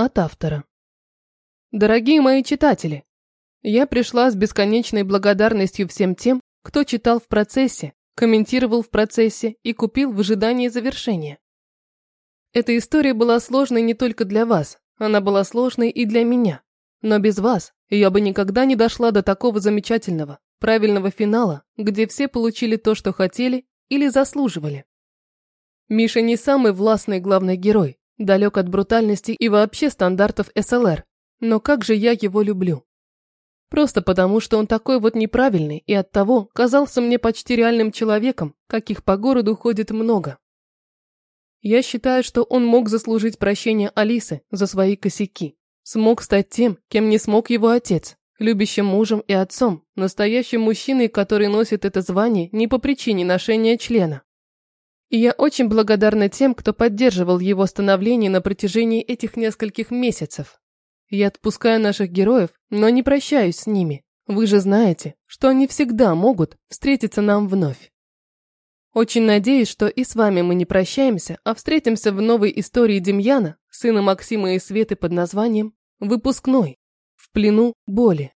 От автора. Дорогие мои читатели, я пришла с бесконечной благодарностью всем тем, кто читал в процессе, комментировал в процессе и купил в ожидании завершения. Эта история была сложной не только для вас, она была сложной и для меня. Но без вас я бы никогда не дошла до такого замечательного, правильного финала, где все получили то, что хотели или заслуживали. Миша не самый властный главный герой, далек от брутальности и вообще стандартов СЛР, но как же я его люблю. Просто потому, что он такой вот неправильный и оттого казался мне почти реальным человеком, каких по городу ходит много. Я считаю, что он мог заслужить прощение Алисы за свои косяки. Смог стать тем, кем не смог его отец, любящим мужем и отцом, настоящим мужчиной, который носит это звание не по причине ношения члена. И я очень благодарна тем, кто поддерживал его становление на протяжении этих нескольких месяцев. Я отпускаю наших героев, но не прощаюсь с ними. Вы же знаете, что они всегда могут встретиться нам вновь. Очень надеюсь, что и с вами мы не прощаемся, а встретимся в новой истории Демьяна, сына Максима и Светы под названием «Выпускной. В плену боли».